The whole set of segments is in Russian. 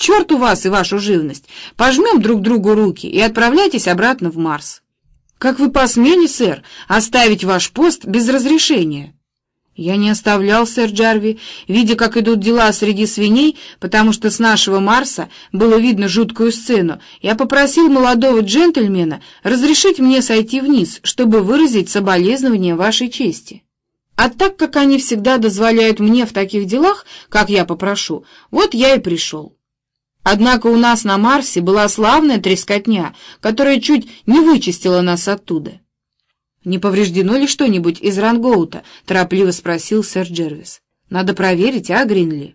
черту вас и вашу живность! Пожмем друг другу руки и отправляйтесь обратно в Марс. Как вы посмели, сэр, оставить ваш пост без разрешения?» «Я не оставлял, сэр Джарви, видя, как идут дела среди свиней, потому что с нашего Марса было видно жуткую сцену. Я попросил молодого джентльмена разрешить мне сойти вниз, чтобы выразить соболезнование вашей чести. А так как они всегда дозволяют мне в таких делах, как я попрошу, вот я и пришел». Однако у нас на Марсе была славная трескотня, которая чуть не вычистила нас оттуда. «Не повреждено ли что-нибудь из рангоута?» — торопливо спросил сэр Джервис. «Надо проверить, а, Гринли?»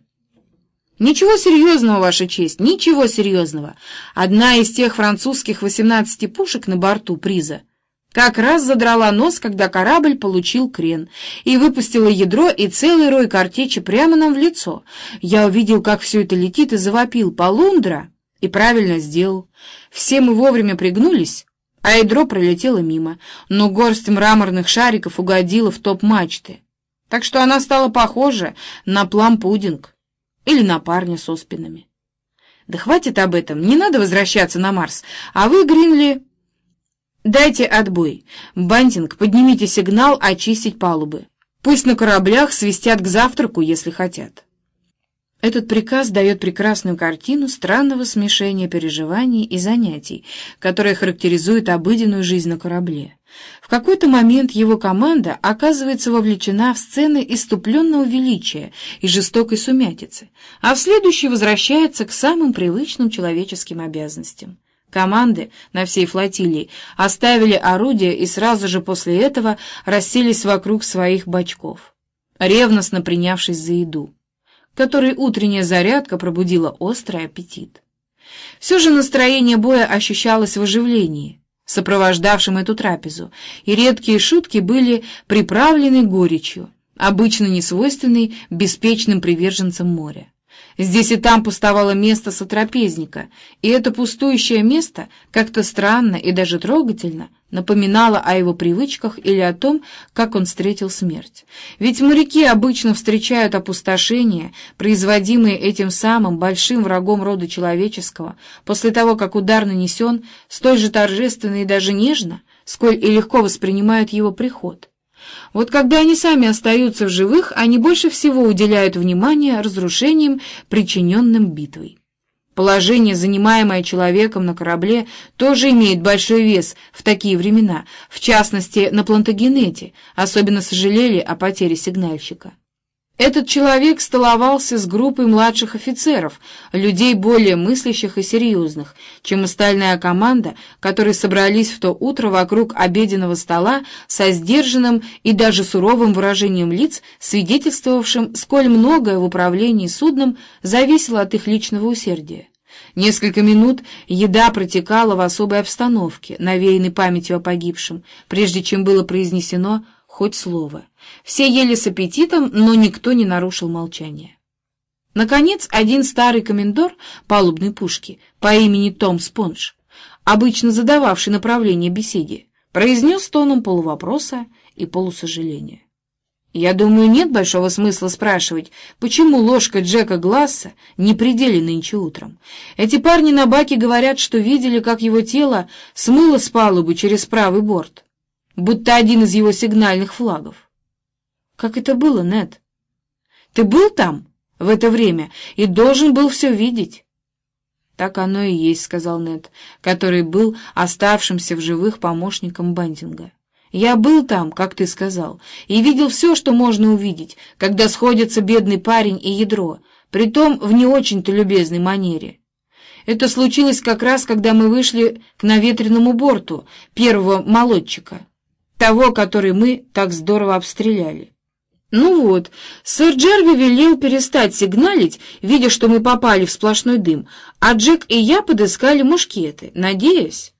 «Ничего серьезного, Ваша честь, ничего серьезного. Одна из тех французских восемнадцати пушек на борту приза как раз задрала нос, когда корабль получил крен, и выпустила ядро и целый рой картечи прямо нам в лицо. Я увидел, как все это летит, и завопил «Полундра!» и правильно сделал. Все мы вовремя пригнулись, а ядро пролетело мимо, но горсть мраморных шариков угодила в топ мачты. Так что она стала похожа на плам-пудинг или на парня со спинами. Да хватит об этом, не надо возвращаться на Марс, а вы, Гринли... «Дайте отбой. Бантинг, поднимите сигнал очистить палубы. Пусть на кораблях свистят к завтраку, если хотят». Этот приказ дает прекрасную картину странного смешения переживаний и занятий, которое характеризует обыденную жизнь на корабле. В какой-то момент его команда оказывается вовлечена в сцены иступленного величия и жестокой сумятицы, а в следующий возвращается к самым привычным человеческим обязанностям. Команды на всей флотилии оставили орудия и сразу же после этого расселись вокруг своих бачков, ревностно принявшись за еду, которой утренняя зарядка пробудила острый аппетит. Все же настроение боя ощущалось в оживлении, сопровождавшем эту трапезу, и редкие шутки были приправлены горечью, обычно несвойственной беспечным приверженцам моря. Здесь и там пустовало место сотрапезника, и это пустующее место как-то странно и даже трогательно напоминало о его привычках или о том, как он встретил смерть. Ведь моряки обычно встречают опустошение, производимое этим самым большим врагом рода человеческого, после того, как удар нанесен, столь же торжественно и даже нежно, сколь и легко воспринимают его приход. Вот когда они сами остаются в живых, они больше всего уделяют внимание разрушениям, причиненным битвой. Положение, занимаемое человеком на корабле, тоже имеет большой вес в такие времена, в частности, на Плантагенете, особенно сожалели о потере сигнальщика. Этот человек столовался с группой младших офицеров, людей более мыслящих и серьезных, чем остальная команда, которые собрались в то утро вокруг обеденного стола со сдержанным и даже суровым выражением лиц, свидетельствовавшим, сколь многое в управлении судном зависело от их личного усердия. Несколько минут еда протекала в особой обстановке, навеянной памятью о погибшем, прежде чем было произнесено хоть слово. Все ели с аппетитом, но никто не нарушил молчание. Наконец, один старый комендор палубной пушки по имени Том Спонж, обычно задававший направление беседе, произнес тоном полувопроса и полусожаления. Я думаю, нет большого смысла спрашивать, почему ложка Джека Гласса не пределе нынче утром. Эти парни на баке говорят, что видели, как его тело смыло с палубы через правый борт, будто один из его сигнальных флагов. Как это было, Нед? Ты был там в это время и должен был все видеть. Так оно и есть, сказал Нед, который был оставшимся в живых помощником Бантинга. Я был там, как ты сказал, и видел все, что можно увидеть, когда сходятся бедный парень и ядро, притом в не очень-то любезной манере. Это случилось как раз, когда мы вышли к наветренному борту первого молодчика, того, который мы так здорово обстреляли. Ну вот, сэр Джерви велел перестать сигналить, видя, что мы попали в сплошной дым, а Джек и я подыскали мушкеты, надеясь,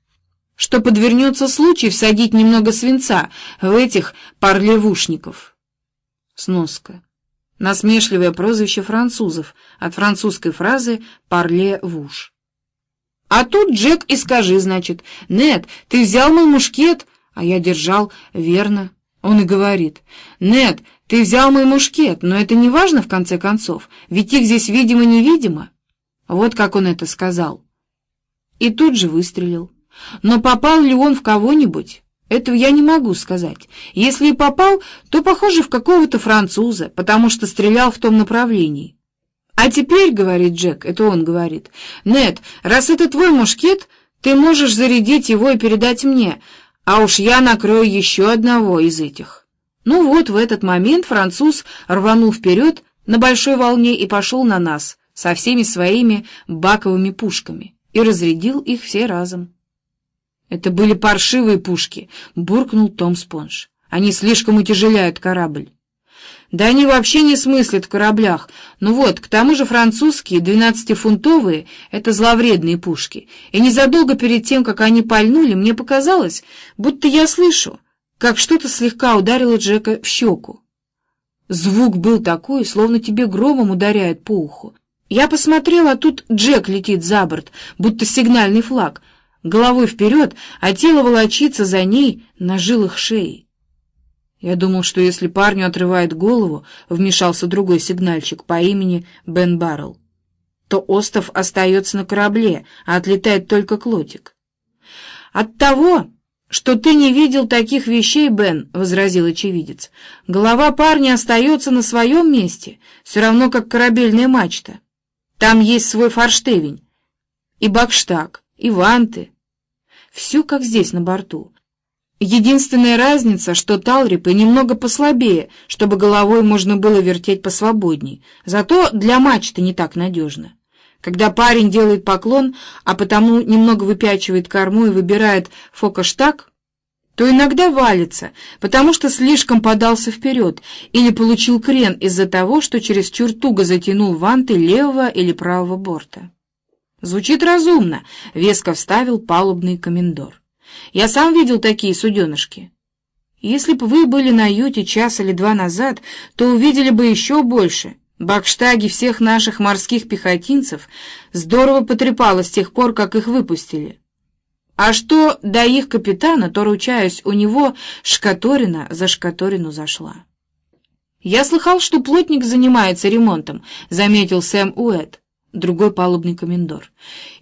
что подвернется случай всадить немного свинца в этих парлевушников. Сноска. Насмешливое прозвище французов от французской фразы «парле-вуш». А тут Джек и скажи, значит, «Нед, ты взял мой мушкет?» А я держал, верно. Он и говорит, «Нед, ты взял мой мушкет, но это не важно в конце концов, ведь их здесь видимо-невидимо». Вот как он это сказал. И тут же выстрелил. Но попал ли он в кого-нибудь? Этого я не могу сказать. Если и попал, то, похоже, в какого-то француза, потому что стрелял в том направлении. «А теперь, — говорит Джек, — это он говорит, — Нед, раз это твой мушкет, ты можешь зарядить его и передать мне, а уж я накрою еще одного из этих». Ну вот, в этот момент француз рванул вперед на большой волне и пошел на нас со всеми своими баковыми пушками и разрядил их все разом. «Это были паршивые пушки», — буркнул Том Спонж. «Они слишком утяжеляют корабль». «Да они вообще не смыслят в кораблях. Ну вот, к тому же французские, двенадцатифунтовые — это зловредные пушки. И незадолго перед тем, как они пальнули, мне показалось, будто я слышу, как что-то слегка ударило Джека в щеку. Звук был такой, словно тебе громом ударяет по уху. Я посмотрел, а тут Джек летит за борт, будто сигнальный флаг — головой вперед, а тело волочится за ней на жилах шеи. Я думал, что если парню отрывает голову, вмешался другой сигнальщик по имени Бен Баррелл, то остов остается на корабле, а отлетает только клотик. От того, что ты не видел таких вещей, Бен, — возразил очевидец, — голова парня остается на своем месте, все равно как корабельная мачта. Там есть свой форштевень и бакштаг, и ванты, все как здесь на борту. Единственная разница, что талрипы немного послабее, чтобы головой можно было вертеть посвободней, зато для мачты не так надежно. Когда парень делает поклон, а потому немного выпячивает корму и выбирает фокоштаг, то иногда валится, потому что слишком подался вперед или получил крен из-за того, что через туго затянул ванты левого или правого борта. «Звучит разумно», — веско вставил палубный комендор. «Я сам видел такие суденышки. Если бы вы были на юте час или два назад, то увидели бы еще больше. Бакштаги всех наших морских пехотинцев здорово потрепало с тех пор, как их выпустили. А что до их капитана, то, ручаюсь, у него шкаторина за шкаторину зашла». «Я слыхал, что плотник занимается ремонтом», — заметил Сэм Уэд другой палубный комендор,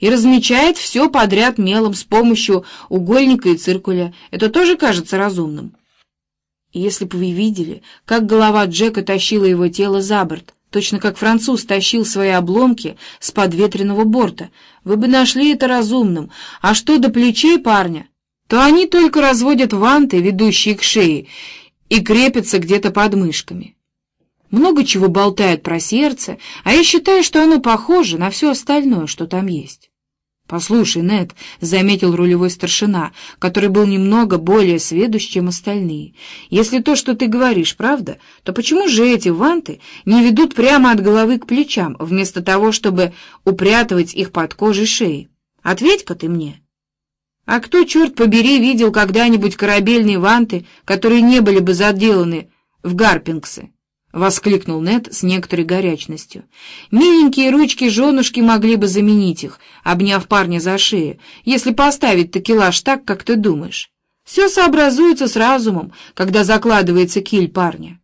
и размечает все подряд мелом с помощью угольника и циркуля. Это тоже кажется разумным. Если бы вы видели, как голова Джека тащила его тело за борт, точно как француз тащил свои обломки с подветренного борта, вы бы нашли это разумным. А что до плечей парня, то они только разводят ванты, ведущие к шее, и крепятся где-то под мышками много чего болтает про сердце, а я считаю, что оно похоже на все остальное, что там есть. «Послушай, Нед», — заметил рулевой старшина, который был немного более сведущ, чем остальные, «если то, что ты говоришь, правда, то почему же эти ванты не ведут прямо от головы к плечам, вместо того, чтобы упрятывать их под кожей шеи? Ответь-ка ты мне». А кто, черт побери, видел когда-нибудь корабельные ванты, которые не были бы заделаны в гарпингсы? — воскликнул Нед с некоторой горячностью. «Миленькие ручки женушки могли бы заменить их, обняв парня за шею, если поставить такелаж так, как ты думаешь. Все сообразуется с разумом, когда закладывается киль парня».